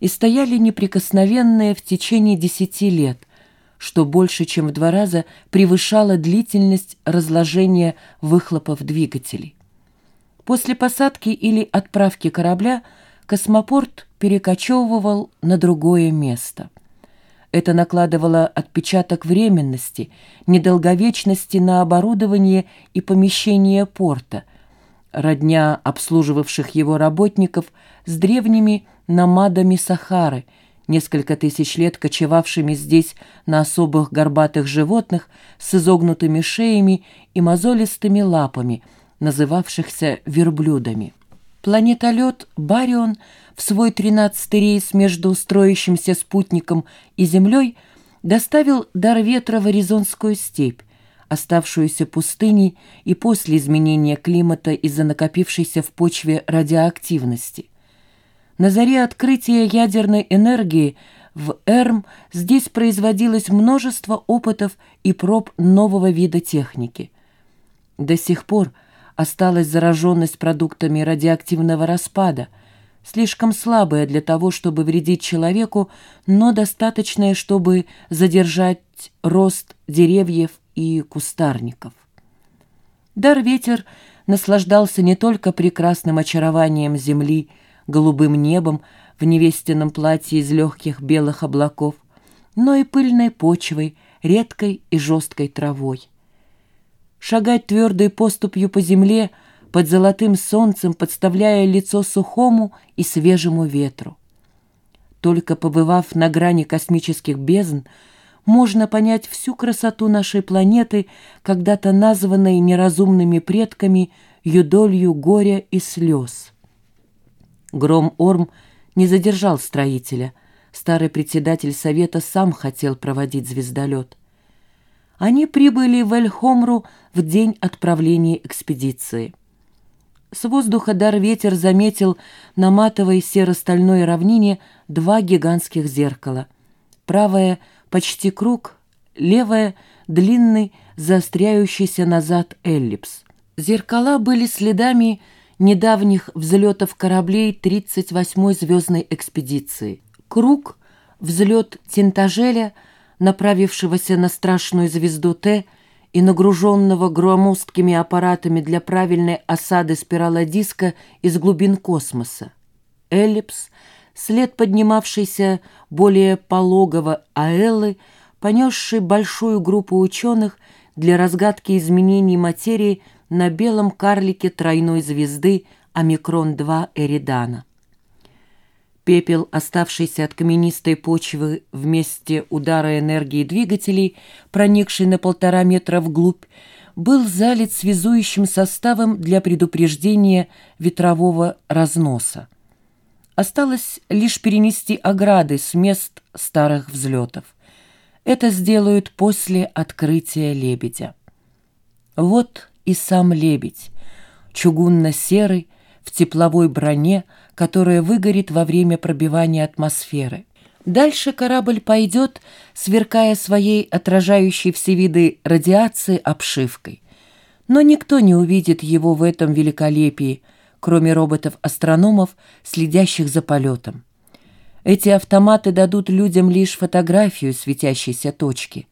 и стояли неприкосновенные в течение десяти лет, что больше, чем в два раза превышало длительность разложения выхлопов двигателей. После посадки или отправки корабля космопорт перекочевывал на другое место. Это накладывало отпечаток временности, недолговечности на оборудование и помещение порта, родня обслуживавших его работников с древними намадами Сахары, несколько тысяч лет кочевавшими здесь на особых горбатых животных с изогнутыми шеями и мозолистыми лапами, называвшихся верблюдами. Планетолет «Барион» в свой тринадцатый рейс между строящимся спутником и Землей доставил дар ветра в Аризонскую степь, оставшуюся пустыней и после изменения климата из-за накопившейся в почве радиоактивности. На заре открытия ядерной энергии в Эрм здесь производилось множество опытов и проб нового вида техники. До сих пор – осталась зараженность продуктами радиоактивного распада, слишком слабая для того, чтобы вредить человеку, но достаточная, чтобы задержать рост деревьев и кустарников. Дар-ветер наслаждался не только прекрасным очарованием земли, голубым небом в невестином платье из легких белых облаков, но и пыльной почвой, редкой и жесткой травой шагать твердой поступью по земле под золотым солнцем, подставляя лицо сухому и свежему ветру. Только побывав на грани космических бездн, можно понять всю красоту нашей планеты, когда-то названной неразумными предками юдолью горя и слез. Гром-Орм не задержал строителя. Старый председатель совета сам хотел проводить звездолет. Они прибыли в Эльхомру в день отправления экспедиции. С воздуха дар ветер заметил на матовой серо-стальной равнине два гигантских зеркала. Правое — почти круг, левое — длинный, заостряющийся назад эллипс. Зеркала были следами недавних взлетов кораблей 38-й звездной экспедиции. Круг — взлет Тинтажеля — направившегося на страшную звезду Т и нагруженного громоздкими аппаратами для правильной осады спирала диска из глубин космоса. Эллипс, след поднимавшийся более пологого Аэллы, понесший большую группу ученых для разгадки изменений материи на белом карлике тройной звезды Омикрон-2 Эридана. Пепел, оставшийся от каменистой почвы вместе удара энергии двигателей, проникший на полтора метра вглубь, был залит связующим составом для предупреждения ветрового разноса. Осталось лишь перенести ограды с мест старых взлетов. Это сделают после открытия лебедя. Вот и сам лебедь, чугунно-серый, в тепловой броне, которая выгорит во время пробивания атмосферы. Дальше корабль пойдет, сверкая своей отражающей все виды радиации обшивкой. Но никто не увидит его в этом великолепии, кроме роботов-астрономов, следящих за полетом. Эти автоматы дадут людям лишь фотографию светящейся точки.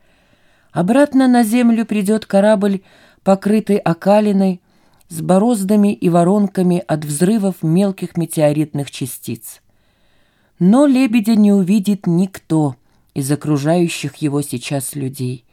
Обратно на Землю придет корабль, покрытый окалиной, с бороздами и воронками от взрывов мелких метеоритных частиц. Но лебедя не увидит никто из окружающих его сейчас людей.